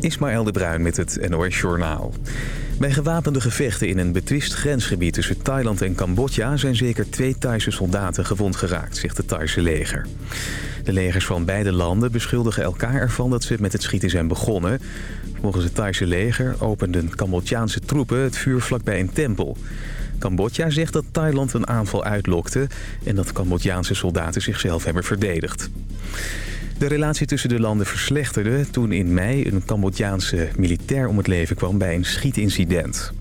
Ismaël de Bruin met het NOS Journaal. Bij gewapende gevechten in een betwist grensgebied tussen Thailand en Cambodja... zijn zeker twee Thaise soldaten gewond geraakt, zegt het Thaise leger. De legers van beide landen beschuldigen elkaar ervan dat ze met het schieten zijn begonnen. Volgens het Thaise leger openden Cambodjaanse troepen het vuur vlakbij een tempel. Cambodja zegt dat Thailand een aanval uitlokte... en dat Cambodjaanse soldaten zichzelf hebben verdedigd. De relatie tussen de landen verslechterde toen in mei een Cambodjaanse militair om het leven kwam bij een schietincident.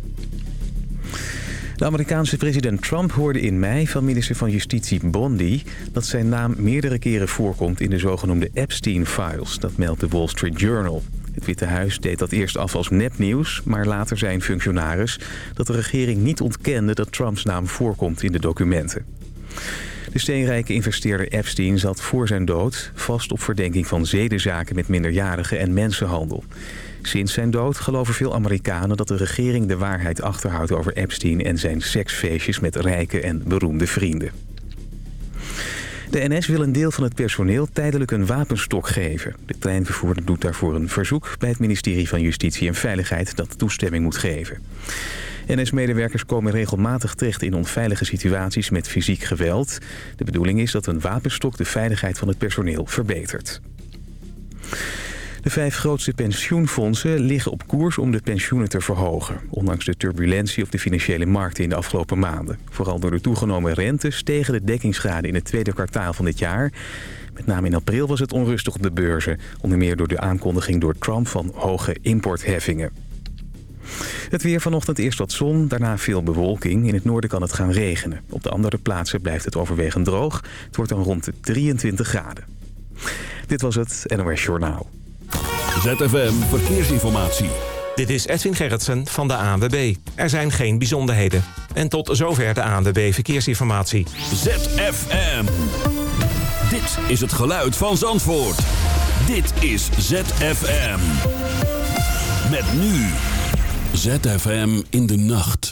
De Amerikaanse president Trump hoorde in mei van minister van Justitie Bondi... dat zijn naam meerdere keren voorkomt in de zogenoemde Epstein-files. Dat meldt de Wall Street Journal. Het Witte Huis deed dat eerst af als nepnieuws... maar later zei een functionaris dat de regering niet ontkende... dat Trumps naam voorkomt in de documenten. De steenrijke investeerder Epstein zat voor zijn dood vast op verdenking van zedenzaken met minderjarigen en mensenhandel. Sinds zijn dood geloven veel Amerikanen dat de regering de waarheid achterhoudt over Epstein en zijn seksfeestjes met rijke en beroemde vrienden. De NS wil een deel van het personeel tijdelijk een wapenstok geven. De treinvervoerder doet daarvoor een verzoek bij het ministerie van Justitie en Veiligheid dat toestemming moet geven. NS-medewerkers komen regelmatig terecht in onveilige situaties met fysiek geweld. De bedoeling is dat een wapenstok de veiligheid van het personeel verbetert. De vijf grootste pensioenfondsen liggen op koers om de pensioenen te verhogen. Ondanks de turbulentie op de financiële markten in de afgelopen maanden. Vooral door de toegenomen rente stegen de dekkingsgraden in het tweede kwartaal van dit jaar. Met name in april was het onrustig op de beurzen. Onder meer door de aankondiging door Trump van hoge importheffingen. Het weer vanochtend eerst wat zon, daarna veel bewolking. In het noorden kan het gaan regenen. Op de andere plaatsen blijft het overwegend droog. Het wordt dan rond de 23 graden. Dit was het NOS Journaal. ZFM Verkeersinformatie. Dit is Edwin Gerritsen van de ANWB. Er zijn geen bijzonderheden. En tot zover de ANWB Verkeersinformatie. ZFM. Dit is het geluid van Zandvoort. Dit is ZFM. Met nu... ZFM in de nacht.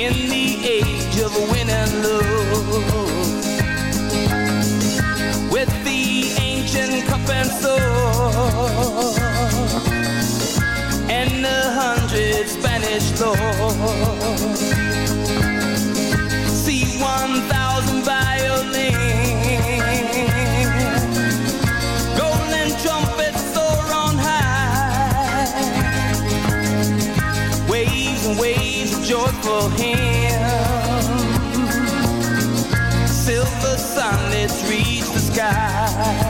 in the age of win and lose With the ancient cup and sword and a hundred Spanish lords. See one thousand violins, golden trumpets soar on high, waves and waves of joyful reach the sky.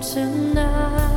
Tonight.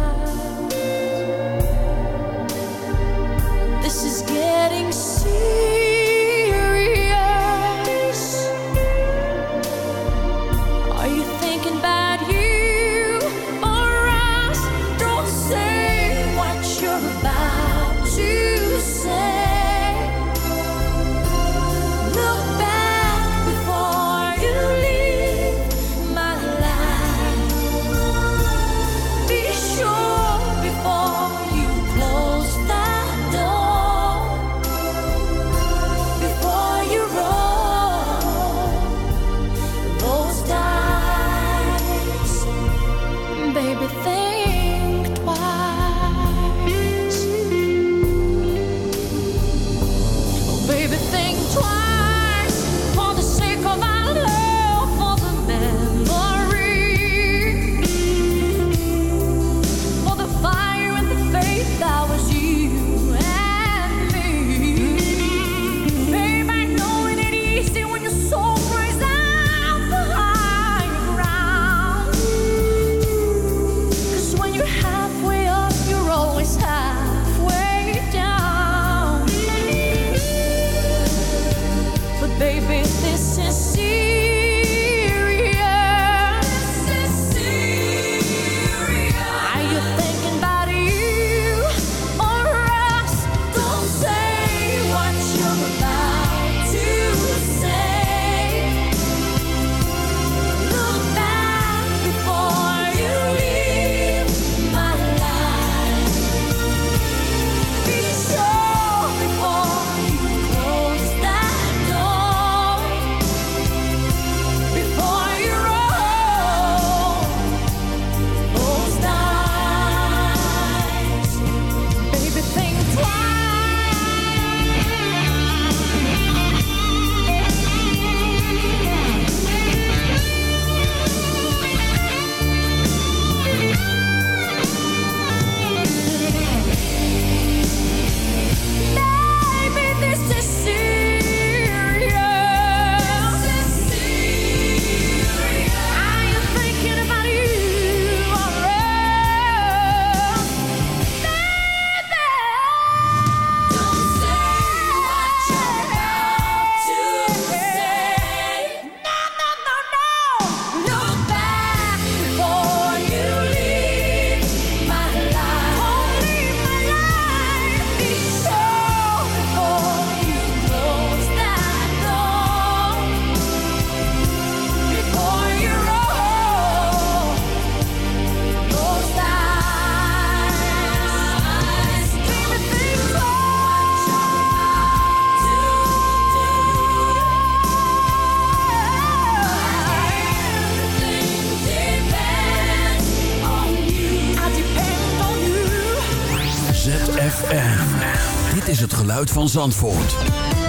Zandvoort.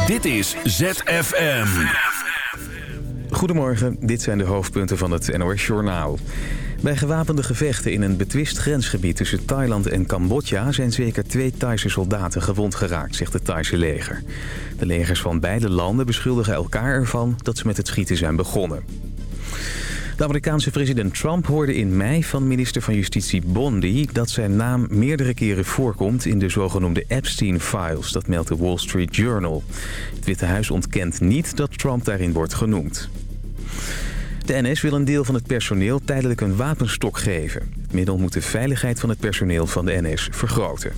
Dit is ZFM. Goedemorgen, dit zijn de hoofdpunten van het NOS-journaal. Bij gewapende gevechten in een betwist grensgebied tussen Thailand en Cambodja... zijn zeker twee Thaise soldaten gewond geraakt, zegt het Thaise leger. De legers van beide landen beschuldigen elkaar ervan dat ze met het schieten zijn begonnen. De Amerikaanse president Trump hoorde in mei van minister van Justitie Bondi... dat zijn naam meerdere keren voorkomt in de zogenoemde Epstein-files. Dat meldt de Wall Street Journal. Het Witte Huis ontkent niet dat Trump daarin wordt genoemd. De NS wil een deel van het personeel tijdelijk een wapenstok geven. Middel moet de veiligheid van het personeel van de NS vergroten.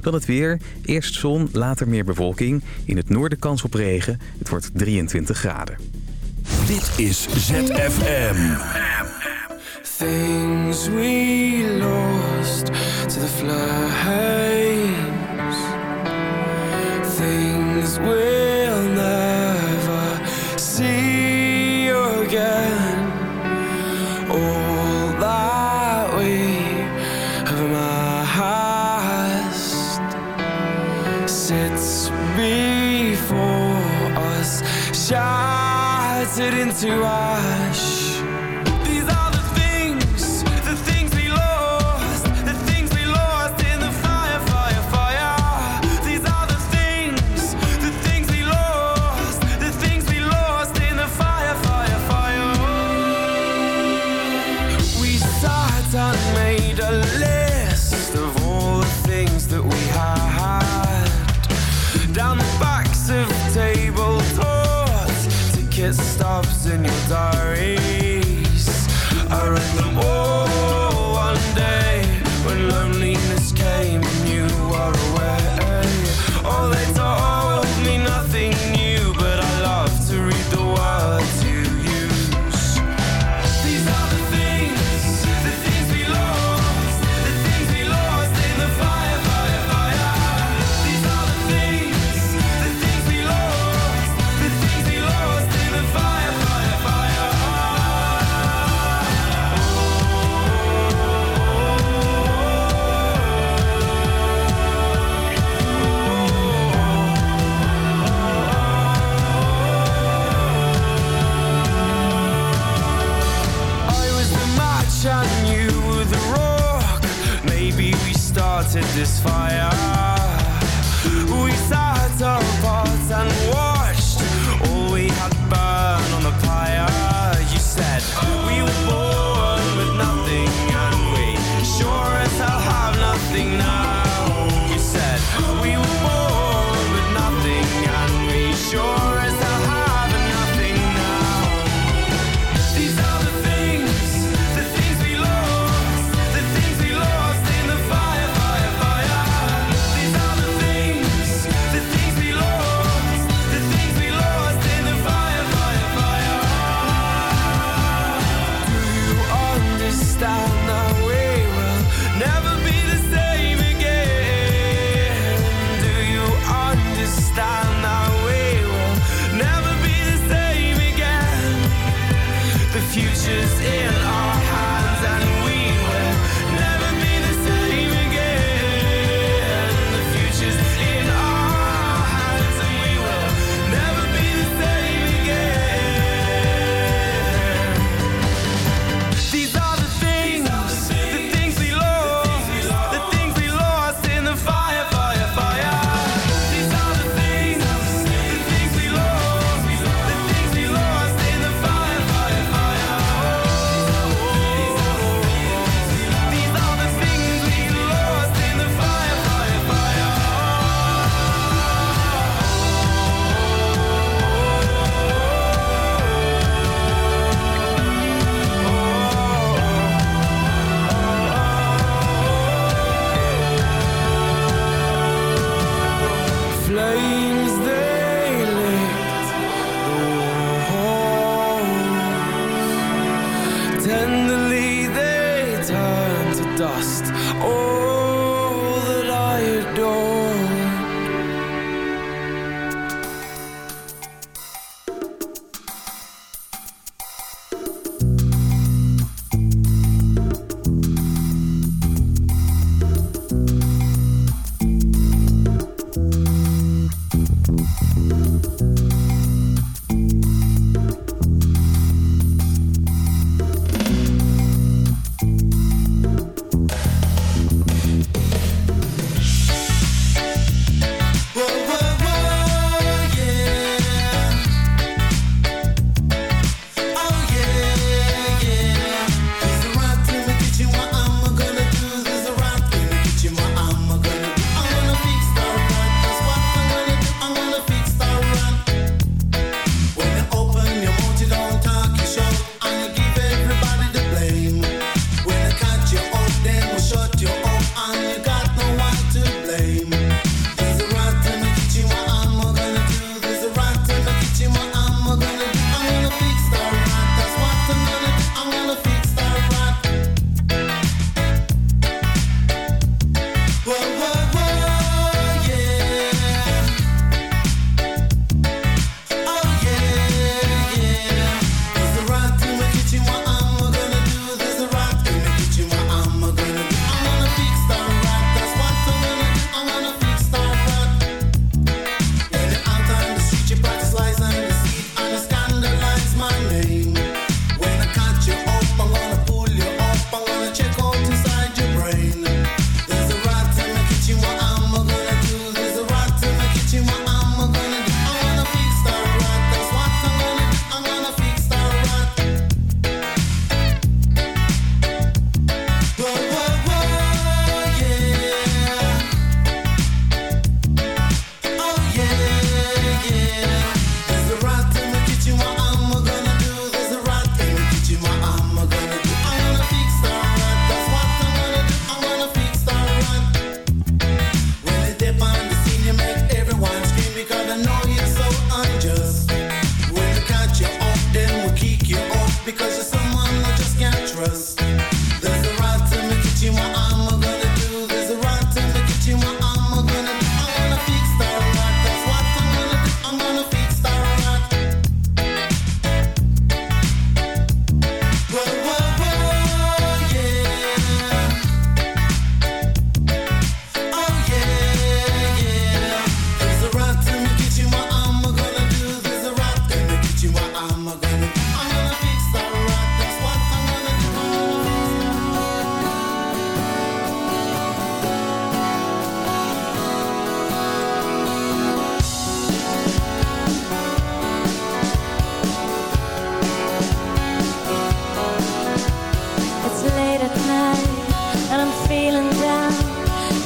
Dan het weer. Eerst zon, later meer bewolking. In het noorden kans op regen. Het wordt 23 graden. Dit is ZFM. Things we lost to the flames. Things we'll never see again. All that we have amassed sits before us. Shine it into our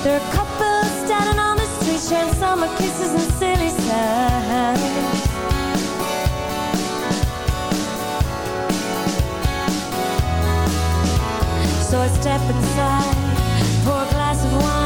There are couples standing on the street sharing summer kisses and silly sighs. So I step inside, pour a glass of wine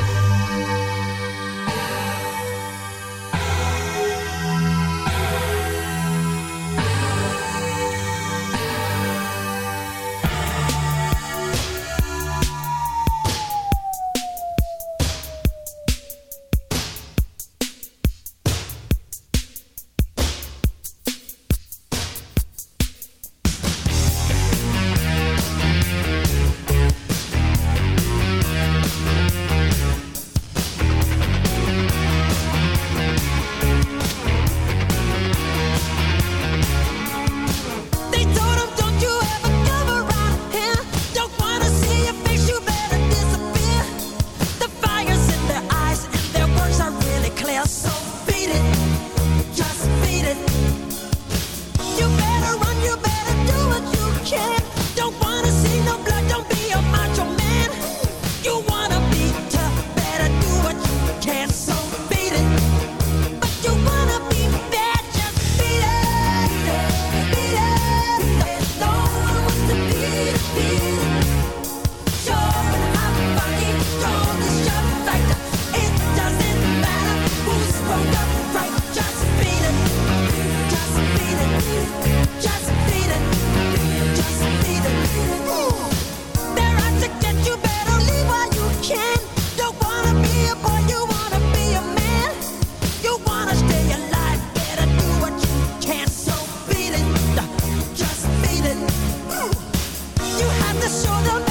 the shore,